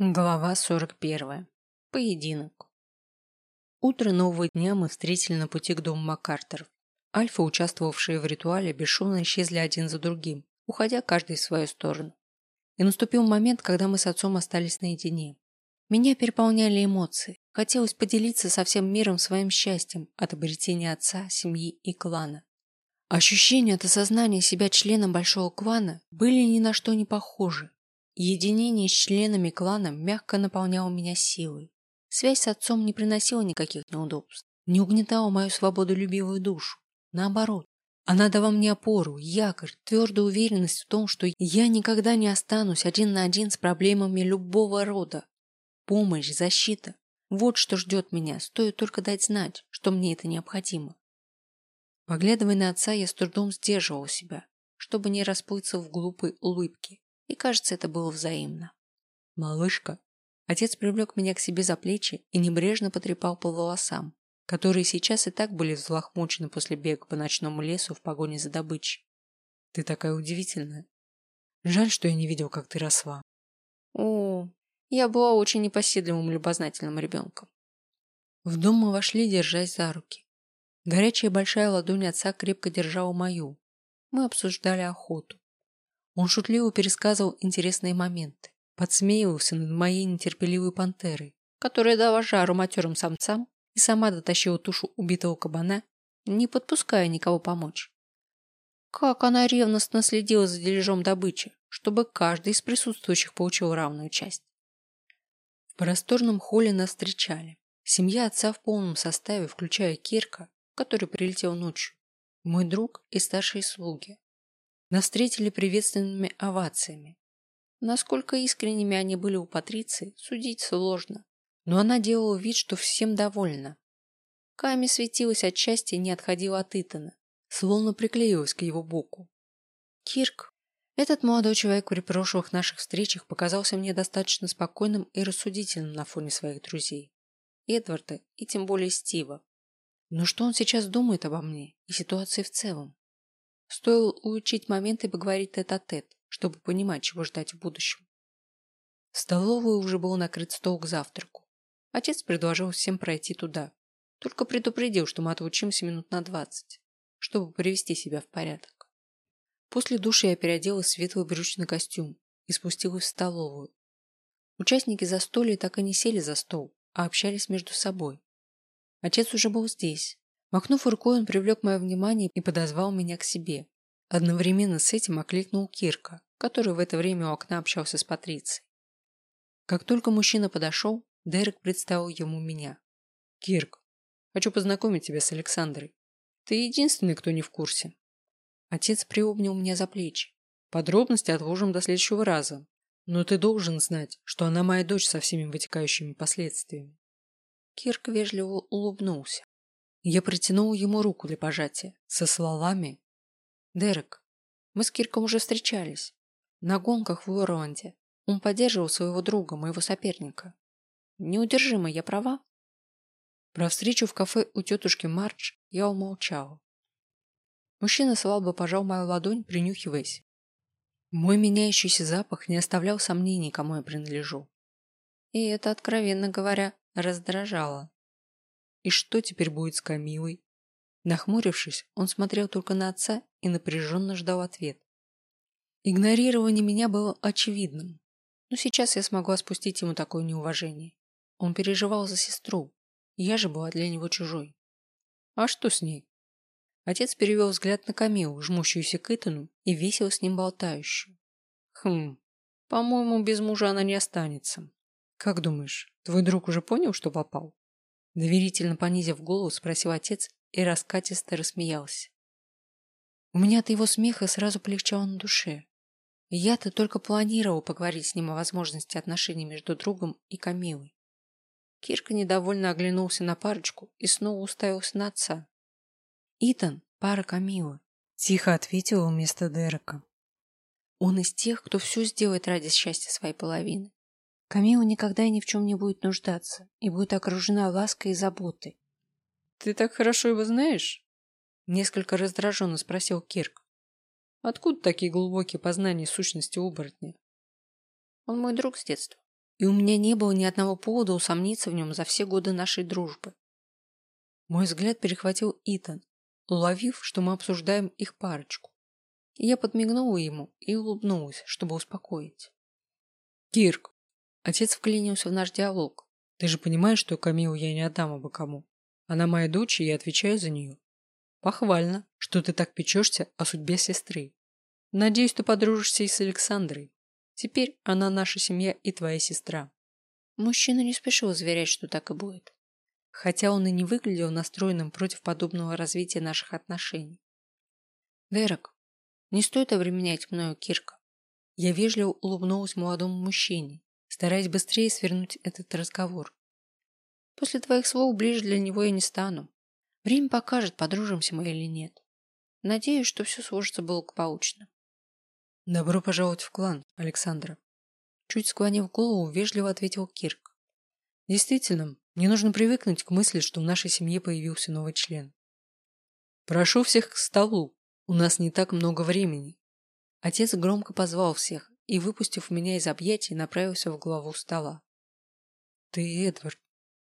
Глава 41. Поединок. Утро нового дня мы встретили на пути к дому Маккартеров. Альфа, участвовавшие в ритуале, бесшумно исчезли один за другим, уходя каждый в свою сторону. И наступил момент, когда мы с отцом остались наедине. Меня переполняли эмоции. Хотелось поделиться со всем миром своим счастьем от обретения отца, семьи и клана. Ощущения от осознания себя членом большого клана были ни на что не похожи. Единение с членами клана мягко наполняло меня силой. Связь с отцом не приносила никаких неудобств, не угнетала мою свободолюбивую душу. Наоборот, она дала мне опору, якорь, твердую уверенность в том, что я никогда не останусь один на один с проблемами любого рода. Помощь, защита – вот что ждет меня, стоит только дать знать, что мне это необходимо. Поглядывая на отца, я с трудом сдерживал себя, чтобы не расплыться в глупой улыбке. И кажется, это было взаимно. «Малышка!» Отец привлек меня к себе за плечи и небрежно потрепал по волосам, которые сейчас и так были взлохмочены после бега по ночному лесу в погоне за добычей. «Ты такая удивительная. Жаль, что я не видел, как ты росла». «О, я была очень непоседливым любознательным ребенком». В дом мы вошли, держась за руки. Горячая большая ладонь отца крепко держала мою. Мы обсуждали охоту. Он шутливо пересказывал интересные моменты, подсмеивался над моей нетерпеливой пантерой, которая дала жару матерым самцам и сама дотащила тушу убитого кабана, не подпуская никого помочь. Как она ревностно следила за дележом добычи, чтобы каждый из присутствующих получил равную часть. В просторном холле нас встречали. Семья отца в полном составе, включая Кирка, который прилетел ночью, мой друг и старшие слуги, нас встретили приветственными овациями. Насколько искренними они были у Патриции, судить сложно. Но она делала вид, что всем довольна. Ками светилась от счастья и не отходила от Итана, словно приклеилась к его боку. Кирк, этот молодой человек при прошлых наших встречах показался мне достаточно спокойным и рассудительным на фоне своих друзей. Эдварда и тем более Стива. Но что он сейчас думает обо мне и ситуации в целом? Стоило улучшить момент и поговорить тет-а-тет, -тет, чтобы понимать, чего ждать в будущем. В столовой уже был накрыт стол к завтраку. Отец предложил всем пройти туда. Только предупредил, что мы отлучимся минут на двадцать, чтобы привести себя в порядок. После души я переоделась в светлый брючный костюм и спустилась в столовую. Участники застолья так и не сели за стол, а общались между собой. Отец уже был здесь, Махнув рукой, он привлек мое внимание и подозвал меня к себе. Одновременно с этим окликнул Кирка, который в это время у окна общался с Патрицией. Как только мужчина подошел, Дерек представил ему меня. «Кирк, хочу познакомить тебя с Александрой. Ты единственный, кто не в курсе». Отец приобнял меня за плечи. Подробности отложим до следующего раза. Но ты должен знать, что она моя дочь со всеми вытекающими последствиями. Кирк вежливо улыбнулся. Я протянул ему руку для пожатия, со словами «Дерек, мы с Кирком уже встречались. На гонках в Уорланде. Он поддерживал своего друга, моего соперника. Неудержимо, я права?» Про встречу в кафе у тетушки Мардж я умолчал. Мужчина слабо пожал мою ладонь, принюхиваясь. Мой меняющийся запах не оставлял сомнений, кому я принадлежу. И это, откровенно говоря, раздражало. И что теперь будет с Камилой? Нахмурившись, он смотрел только на отца и напряженно ждал ответ. Игнорирование меня было очевидным. Но сейчас я смогла спустить ему такое неуважение. Он переживал за сестру. Я же была для него чужой. А что с ней? Отец перевел взгляд на Камилу, жмущуюся к Итану и весело с ним болтающую. Хм, по-моему, без мужа она не останется. Как думаешь, твой друг уже понял, что попал? Доверительно понизив голову, спросил отец и раскатисто рассмеялся. У меня от его смеха сразу полегчало на душе. Я-то только планировал поговорить с ним о возможности отношений между другом и Камилой. Кирка недовольно оглянулся на парочку и снова уставился на отца. «Итан, пара Камилы», — тихо ответил вместо Дерека. «Он из тех, кто все сделает ради счастья своей половины. Камила никогда и ни в чем не будет нуждаться и будет окружена лаской и заботой. «Ты так хорошо его знаешь?» Несколько раздраженно спросил Кирк. «Откуда такие глубокие познания сущности оборотня?» «Он мой друг с детства. и у меня не было ни одного повода усомниться в нем за все годы нашей дружбы. Мой взгляд перехватил Итан, уловив, что мы обсуждаем их парочку. Я подмигнула ему и улыбнулась, чтобы успокоить. «Кирк!» Отец вклинился в наш диалог. «Ты же понимаешь, что Камилу я не отдам обо кому. Она моя дочь, и я отвечаю за нее. Похвально, что ты так печешься о судьбе сестры. Надеюсь, ты подружишься и с Александрой. Теперь она наша семья и твоя сестра». Мужчина не спешил заверять, что так и будет. Хотя он и не выглядел настроенным против подобного развития наших отношений. «Дерек, не стоит обременять мною Кирка. Я вежливо улыбнулась молодому мужчине, стараясь быстрее свернуть этот разговор. После твоих слов ближе для него я не стану. Время покажет, подружимся мы или нет. Надеюсь, что все сложится благополучно. Добро пожаловать в клан, Александра. Чуть склонив голову, вежливо ответил Кирк. Действительно, мне нужно привыкнуть к мысли, что в нашей семье появился новый член. Прошу всех к столу, у нас не так много времени. Отец громко позвал всех и, выпустив меня из объятий, направился в главу стола. Ты, Эдвард,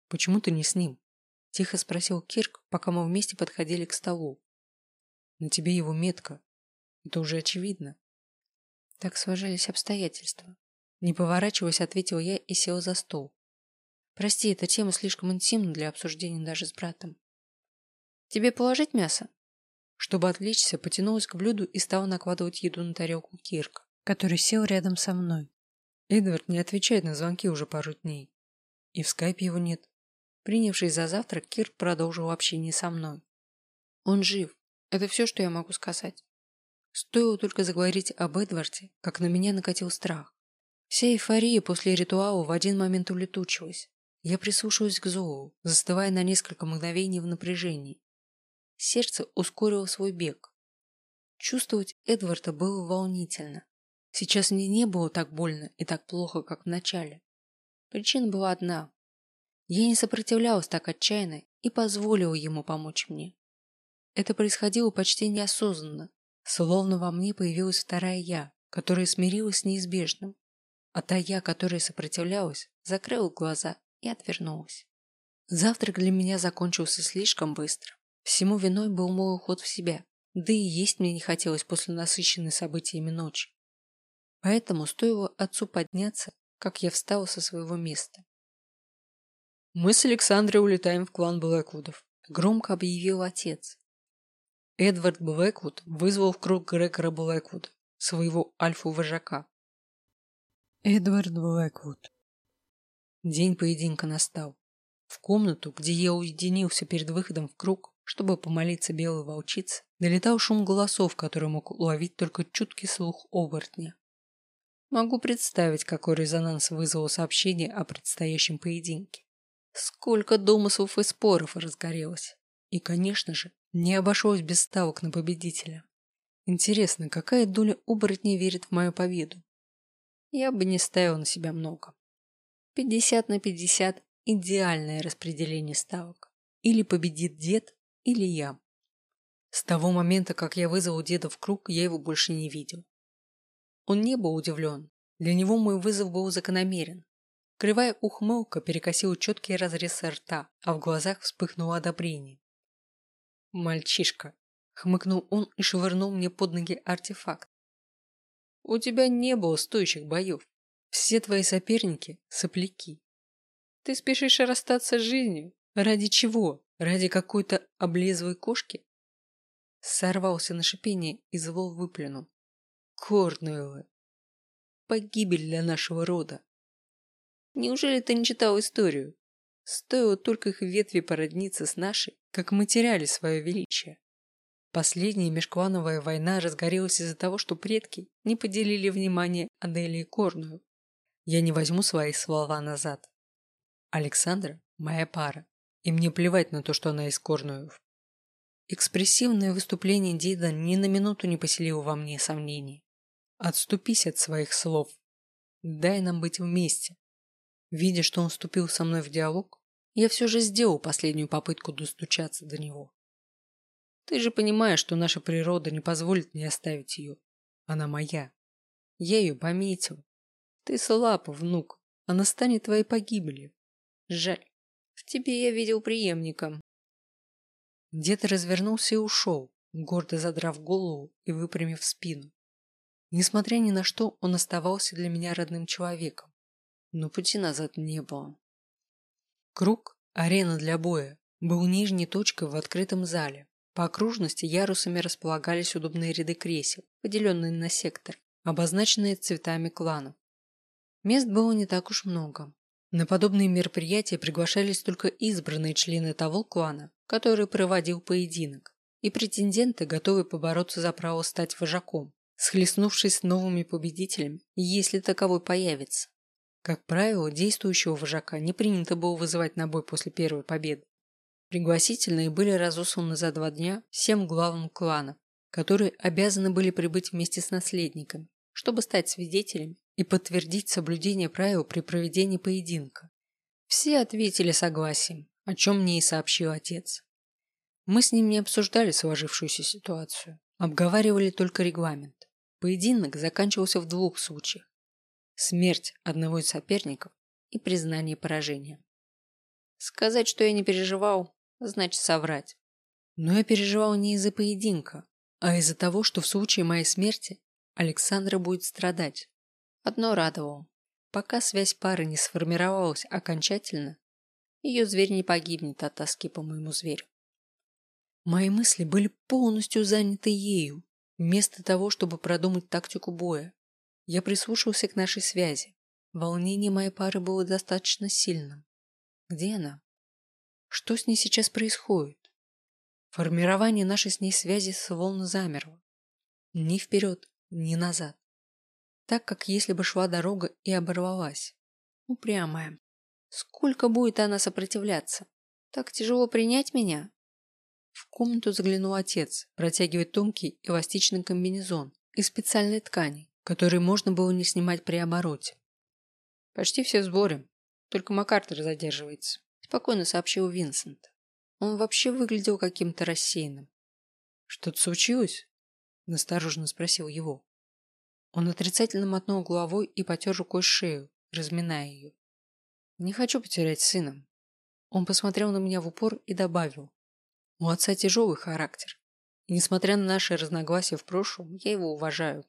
почему ты не с ним? Тихо спросил Кирк, пока мы вместе подходили к столу. На тебе его метка. Это уже очевидно. Так сложились обстоятельства. Не поворачиваясь, ответил я и сел за стол. Прости, эта тема слишком интимна для обсуждения даже с братом. Тебе положить мясо? Чтобы отвлечься, потянулась к блюду и стала накладывать еду на тарелку Кирка, который сел рядом со мной. Эдвард не отвечает на звонки уже пару дней. И в скайпе его нет. Принявшись за завтрак, Кирк продолжил общение со мной. Он жив. Это все, что я могу сказать. Стоило только заговорить об Эдварде, как на меня накатил страх. Вся эйфория после ритуала в один момент улетучилась. Я прислушалась к зову, застывая на несколько мгновений в напряжении. Сердце ускорило свой бег. Чувствовать Эдварда было волнительно. Сейчас мне не было так больно и так плохо, как в начале. Причина была одна. Я не сопротивлялась так отчаянно и позволила ему помочь мне. Это происходило почти неосознанно, словно во мне появилась вторая я, которая смирилась с неизбежным, а та я, которая сопротивлялась, закрыла глаза и отвернулась. Завтрак для меня закончился слишком быстро. Всему виной был мой уход в себя, да и есть мне не хотелось после насыщенной событиями ночи. Поэтому стоило отцу подняться, как я встала со своего места. «Мы с Александрой улетаем в клан Блэквудов», — громко объявил отец. Эдвард Блэквуд вызвал в круг Грегора Блэквуда, своего альфу-вожака. Эдвард Блэквуд. День поединка настал. В комнату, где я уединился перед выходом в круг, чтобы помолиться белой волчице, долетал шум голосов, который мог уловить только чуткий слух оборотня. Могу представить, какой резонанс вызвало сообщение о предстоящем поединке. Сколько домыслов и споров разгорелось. И, конечно же, не обошлось без ставок на победителя. Интересно, какая доля оборотней верит в мою победу? Я бы не ставил на себя много. 50 на 50 – идеальное распределение ставок. Или победит дед, или я. С того момента, как я вызвал деда в круг, я его больше не видел. Он не был удивлен. Для него мой вызов был закономерен. Кривая ухмылка перекосила четкий разрез рта, а в глазах вспыхнуло одобрение. «Мальчишка!» — хмыкнул он и швырнул мне под ноги артефакт. «У тебя не было стоящих боев. Все твои соперники — сопляки. Ты спешишь расстаться с жизнью? Ради чего? Ради какой-то облезлой кошки? Сорвался на шипение и зло выплюнул. Корнуэллы. Погибель для нашего рода. Неужели ты не читал историю? Стоило только их ветви породниться с нашей, как мы теряли свое величие. Последняя межклановая война разгорелась из-за того, что предки не поделили внимание Адели и Корную. Я не возьму свои слова назад. Александра – моя пара и мне плевать на то, что она из Корнуев. Экспрессивное выступление деда ни на минуту не поселило во мне сомнений. Отступись от своих слов. Дай нам быть вместе. Видя, что он вступил со мной в диалог, я все же сделал последнюю попытку достучаться до него. Ты же понимаешь, что наша природа не позволит мне оставить ее. Она моя. Я ее пометил. Ты слаб, внук. она станет твоей погибелью. Жаль, в тебе я видел преемника. Дед развернулся и ушел, гордо задрав голову и выпрямив спину. Несмотря ни на что, он оставался для меня родным человеком. Но пути назад не было. Круг, арена для боя, был нижней точкой в открытом зале. По окружности ярусами располагались удобные ряды кресел, поделенные на сектор, обозначенные цветами кланов. Мест было не так уж много. На подобные мероприятия приглашались только избранные члены того клана, который проводил поединок, и претенденты, готовые побороться за право стать вожаком, схлестнувшись с новыми победителями, если таковой появится. Как правило, действующего вожака не принято было вызывать на бой после первой победы. Пригласительные были разосланы за два дня всем главам кланов, которые обязаны были прибыть вместе с наследниками, чтобы стать свидетелями и подтвердить соблюдение правил при проведении поединка. Все ответили согласием, о чем мне и сообщил отец. Мы с ним не обсуждали сложившуюся ситуацию, обговаривали только регламент. Поединок заканчивался в двух случаях. Смерть одного из соперников и признание поражения. Сказать, что я не переживал, значит соврать. Но я переживал не из-за поединка, а из-за того, что в случае моей смерти Александра будет страдать. Одно радовало. Пока связь пары не сформировалась окончательно, ее зверь не погибнет от тоски по моему зверю. Мои мысли были полностью заняты ею, вместо того, чтобы продумать тактику боя. Я прислушался к нашей связи. Волнение моей пары было достаточно сильным. Где она? Что с ней сейчас происходит? Формирование нашей с ней связи словно замерло. Ни вперед, ни назад так как если бы шла дорога и оборвалась. Упрямая. Сколько будет она сопротивляться? Так тяжело принять меня? В комнату заглянул отец, протягивая тонкий эластичный комбинезон из специальной ткани, который можно было не снимать при обороте. Почти все в сборе, только МакАртур задерживается, спокойно сообщил Винсент. Он вообще выглядел каким-то рассеянным. Что-то случилось? Настороженно спросил его. Он отрицательно мотнул головой и потер рукой шею, разминая ее. «Не хочу потерять сына». Он посмотрел на меня в упор и добавил. «У отца тяжелый характер, и несмотря на наши разногласия в прошлом, я его уважаю.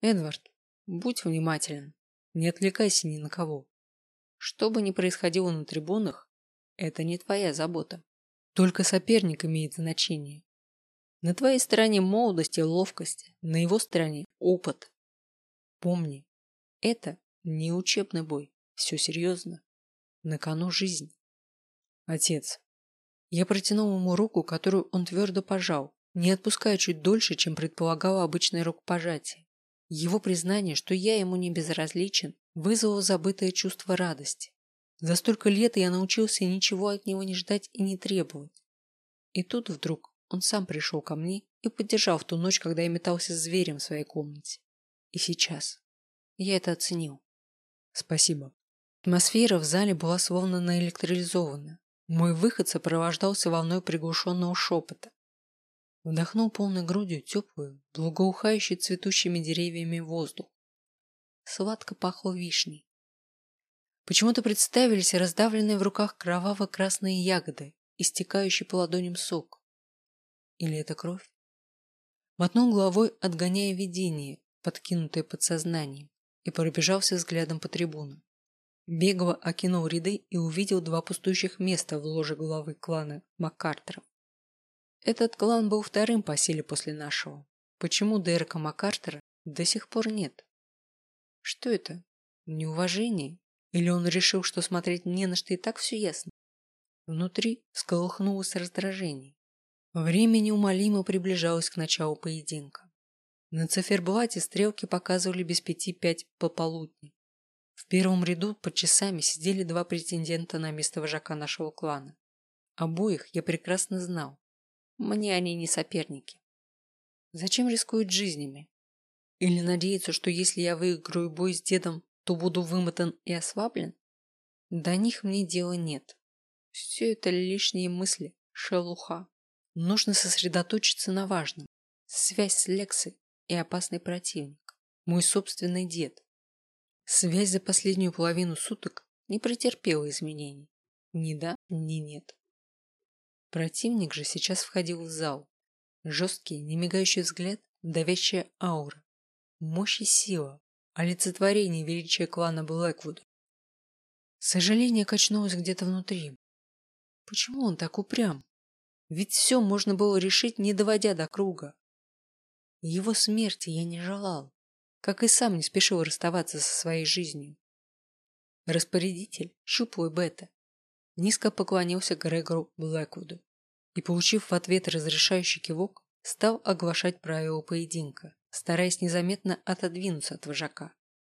Эдвард, будь внимателен, не отвлекайся ни на кого. Что бы ни происходило на трибунах, это не твоя забота. Только соперник имеет значение. На твоей стороне молодость и ловкость, на его стороне опыт Помни, это не учебный бой. Все серьезно. На кону жизнь. Отец. Я протянул ему руку, которую он твердо пожал, не отпуская чуть дольше, чем предполагало обычное рукопожатие. Его признание, что я ему не безразличен, вызвало забытое чувство радости. За столько лет я научился ничего от него не ждать и не требовать. И тут вдруг он сам пришел ко мне и поддержал в ту ночь, когда я метался с зверем в своей комнате. И сейчас. Я это оценил. Спасибо. Атмосфера в зале была словно наэлектролизована. Мой выход сопровождался волной приглушенного шепота. Вдохнул полной грудью теплую, благоухающий цветущими деревьями воздух. Сладко пахло вишней. Почему-то представились раздавленные в руках кроваво-красные ягоды, истекающий по ладоням сок. Или это кровь? Мотнул головой, отгоняя видение, подкинутое подсознанием, и пробежался взглядом по трибунам. Бегло окинул ряды и увидел два пустующих места в ложе главы клана Маккартеров. Этот клан был вторым по силе после нашего. Почему Дерека Маккартера до сих пор нет? Что это? Неуважение? Или он решил, что смотреть не на что и так все ясно? Внутри всколыхнулось раздражение. Время неумолимо приближалось к началу поединка. На циферблате стрелки показывали без пяти пять пополудни. В первом ряду под часами сидели два претендента на место вожака нашего клана. Обоих я прекрасно знал. Мне они не соперники. Зачем рискуют жизнями? Или надеяться, что если я выиграю бой с дедом, то буду вымотан и ослаблен? До них мне дела нет. Все это лишние мысли, шелуха. Нужно сосредоточиться на важном. Связь с Лексой и опасный противник. Мой собственный дед. Связь за последнюю половину суток не претерпела изменений. Ни да, ни нет. Противник же сейчас входил в зал. Жесткий, немигающий взгляд, давящая аура. Мощь и сила, олицетворение величия клана Блэквуда. Сожаление качнулось где-то внутри. Почему он так упрям? Ведь все можно было решить, не доводя до круга. Его смерти я не желал, как и сам не спешил расставаться со своей жизнью. Распорядитель, щуплый бета, низко поклонился Грегору Блэквуду и, получив в ответ разрешающий кивок, стал оглашать правила поединка, стараясь незаметно отодвинуться от вожака,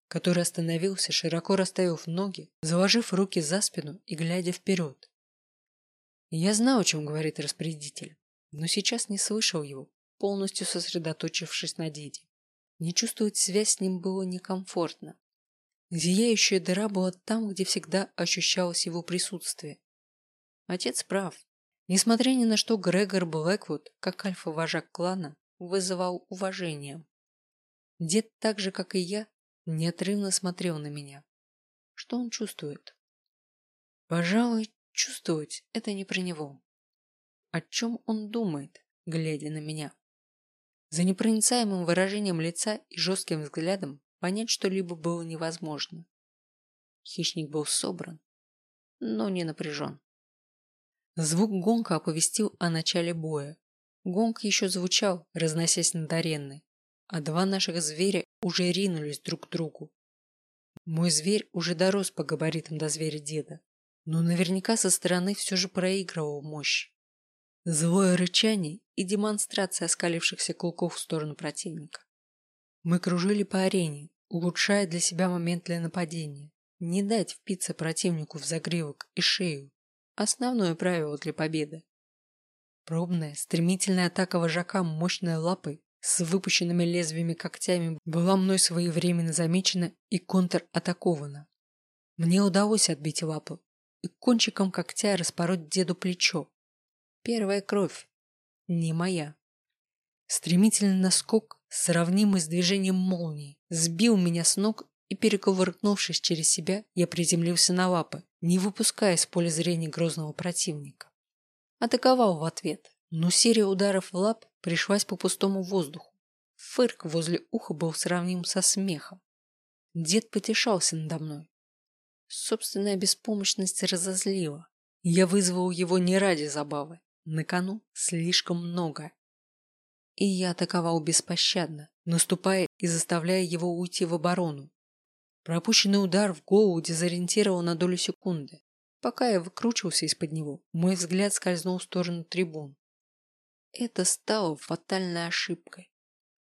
который остановился, широко расставив ноги, заложив руки за спину и глядя вперед. Я знал, о чем говорит распорядитель, но сейчас не слышал его, полностью сосредоточившись на деде. Не чувствовать связь с ним было некомфортно. Зияющая дыра была там, где всегда ощущалось его присутствие. Отец прав. Несмотря ни на что, Грегор Блэквуд, как альфа-вожак клана, вызывал уважение. Дед, так же, как и я, неотрывно смотрел на меня. Что он чувствует? Пожалуй, чувствовать это не про него. О чем он думает, глядя на меня? За непроницаемым выражением лица и жестким взглядом понять что-либо было невозможно. Хищник был собран, но не напряжен. Звук гонка оповестил о начале боя. Гонг еще звучал, разносясь над аренной, а два наших зверя уже ринулись друг к другу. Мой зверь уже дорос по габаритам до зверя деда, но наверняка со стороны все же проигрывал мощь. Злое рычание и демонстрация оскалившихся клыков в сторону противника. Мы кружили по арене, улучшая для себя момент для нападения. Не дать впиться противнику в загривок и шею. Основное правило для победы. Пробная, стремительная атака вожака мощной лапой с выпущенными лезвиями когтями была мной своевременно замечена и контратакована. Мне удалось отбить лапу и кончиком когтя распороть деду плечо, Первая кровь. Не моя. Стремительный наскок, сравнимый с движением молнии, сбил меня с ног и, перекувыркнувшись через себя, я приземлился на лапы, не выпуская из поля зрения грозного противника. Атаковал в ответ, но серия ударов в лап пришлась по пустому воздуху. Фырк возле уха был сравним со смехом. Дед потешался надо мной. Собственная беспомощность разозлила. Я вызвал его не ради забавы, на кону слишком много. И я атаковал беспощадно, наступая и заставляя его уйти в оборону. Пропущенный удар в голову дезориентировал на долю секунды. Пока я выкручивался из-под него, мой взгляд скользнул в сторону трибун. Это стало фатальной ошибкой.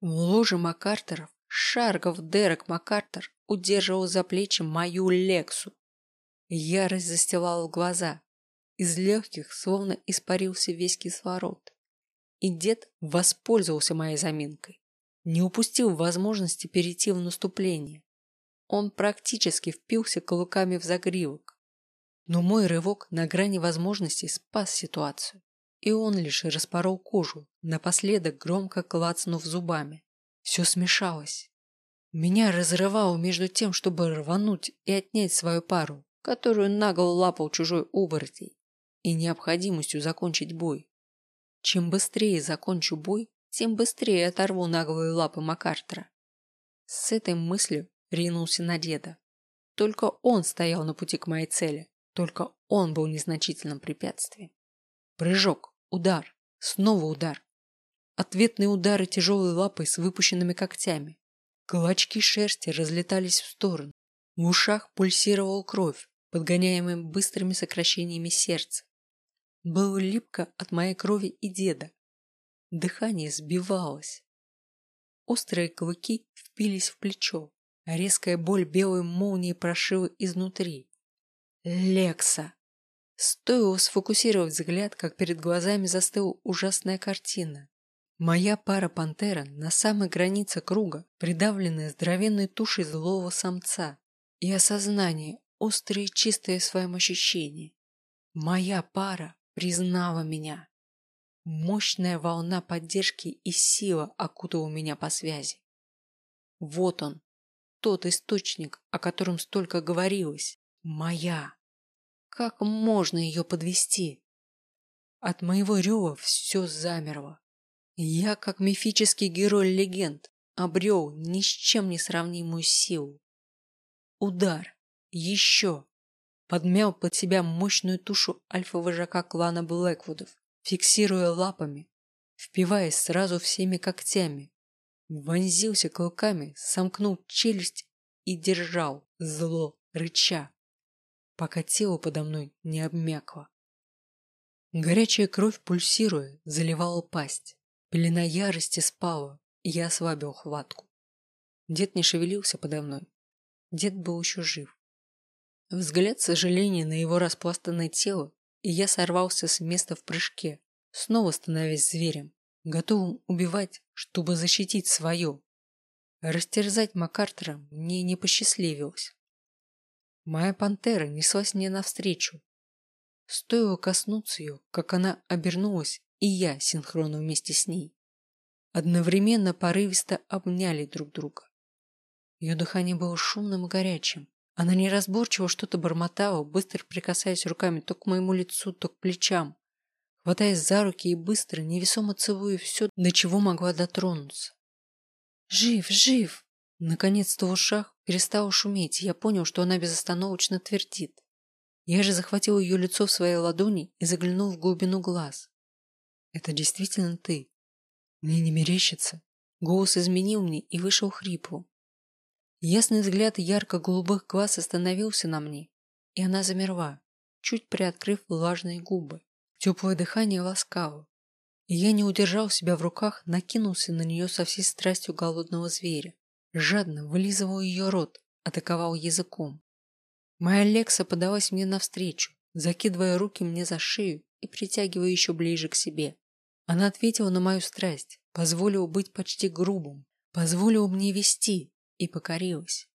В ложе Макартеров Шаргов Дерек Макартер удерживал за плечи мою Лексу. Ярость застилала глаза, из легких словно испарился весь кислород. И дед воспользовался моей заминкой. Не упустил возможности перейти в наступление. Он практически впился кулаками в загривок. Но мой рывок на грани возможностей спас ситуацию. И он лишь распорол кожу, напоследок громко клацнув зубами. Все смешалось. Меня разрывало между тем, чтобы рвануть и отнять свою пару, которую нагло лапал чужой оборотень, и необходимостью закончить бой. Чем быстрее закончу бой, тем быстрее оторву наглые лапы Макартера. С этой мыслью ринулся на деда. Только он стоял на пути к моей цели, только он был незначительным препятствием. Прыжок, удар, снова удар. Ответные удары тяжелой лапой с выпущенными когтями. Клочки шерсти разлетались в сторону. В ушах пульсировала кровь, подгоняемая быстрыми сокращениями сердца было липко от моей крови и деда. Дыхание сбивалось. Острые клыки впились в плечо, резкая боль белой молнии прошила изнутри. Лекса! Стоило сфокусировать взгляд, как перед глазами застыла ужасная картина. Моя пара пантера на самой границе круга, придавленная здоровенной тушей злого самца, и осознание, острое и чистое в своем ощущении. Моя пара признала меня. Мощная волна поддержки и сила окутала меня по связи. Вот он, тот источник, о котором столько говорилось. Моя. Как можно ее подвести? От моего рева все замерло. Я, как мифический герой легенд, обрел ни с чем не сравнимую силу. Удар. Еще. Подмял под себя мощную тушу альфа-вожака клана Блэквудов, фиксируя лапами, впиваясь сразу всеми когтями. Вонзился клыками, сомкнул челюсть и держал, зло, рыча, пока тело подо мной не обмякло. Горячая кровь, пульсируя, заливала пасть. Пелена ярости спала, и я ослабил хватку. Дед не шевелился подо мной. Дед был еще жив. Взгляд сожаления на его распластанное тело, и я сорвался с места в прыжке, снова становясь зверем, готовым убивать, чтобы защитить свое. Растерзать Макартера мне не посчастливилось. Моя пантера неслась мне навстречу. Стоило коснуться ее, как она обернулась, и я синхронно вместе с ней. Одновременно порывисто обняли друг друга. Ее дыхание было шумным и горячим. Она неразборчиво что-то бормотала, быстро прикасаясь руками то к моему лицу, то к плечам, хватаясь за руки и быстро, невесомо целуя все, до чего могла дотронуться. «Жив, жив!» Наконец-то в ушах перестало шуметь, и я понял, что она безостановочно твердит. Я же захватил ее лицо в своей ладони и заглянул в глубину глаз. «Это действительно ты?» Мне не мерещится. Голос изменил мне и вышел хрипло. Ясный взгляд ярко-голубых глаз остановился на мне, и она замерла, чуть приоткрыв влажные губы. Теплое дыхание ласкало, и я не удержал себя в руках, накинулся на нее со всей страстью голодного зверя. Жадно вылизывал ее рот, атаковал языком. Моя Лекса подалась мне навстречу, закидывая руки мне за шею и притягивая еще ближе к себе. Она ответила на мою страсть, позволила быть почти грубым, позволила мне вести и покорилась.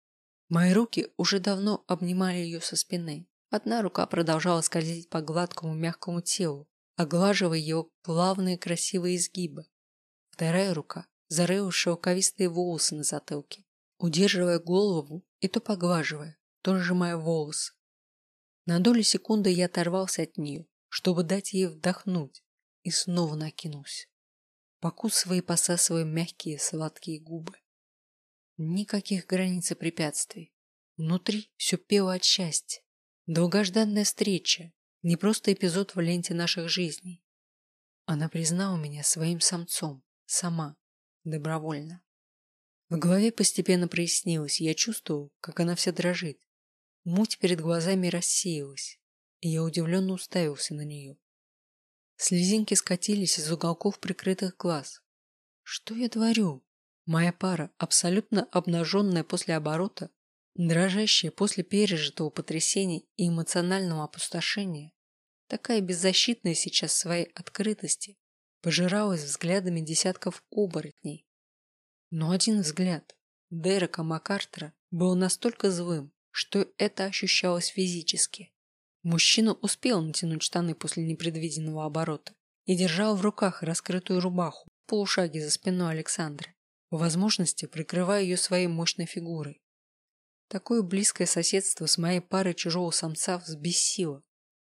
Мои руки уже давно обнимали ее со спины. Одна рука продолжала скользить по гладкому мягкому телу, оглаживая его плавные красивые изгибы. Вторая рука зарыла шелковистые волосы на затылке, удерживая голову и то поглаживая, то сжимая волосы. На долю секунды я оторвался от нее, чтобы дать ей вдохнуть, и снова накинулся, покусывая и посасывая мягкие сладкие губы. Никаких границ и препятствий. Внутри все пело от счастья. Долгожданная встреча, не просто эпизод в ленте наших жизней. Она признала меня своим самцом, сама, добровольно. В голове постепенно прояснилось, я чувствовал, как она вся дрожит. Муть перед глазами рассеялась, и я удивленно уставился на нее. Слезинки скатились из уголков прикрытых глаз. Что я творю? Моя пара, абсолютно обнаженная после оборота, дрожащая после пережитого потрясения и эмоционального опустошения, такая беззащитная сейчас своей открытости, пожиралась взглядами десятков оборотней. Но один взгляд Дерека Маккартера был настолько злым, что это ощущалось физически. Мужчина успел натянуть штаны после непредвиденного оборота и держал в руках раскрытую рубаху в полушаге за спиной Александры, по возможности прикрывая ее своей мощной фигурой. Такое близкое соседство с моей парой чужого самца взбесило.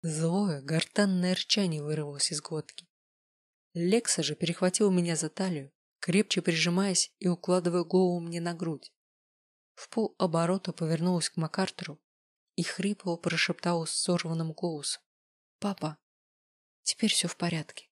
Злое, гортанное рычание вырвалось из глотки. Лекса же перехватила меня за талию, крепче прижимаясь и укладывая голову мне на грудь. В пол оборота повернулась к Макартеру и хрипло прошептала сорванным голосом. «Папа, теперь все в порядке».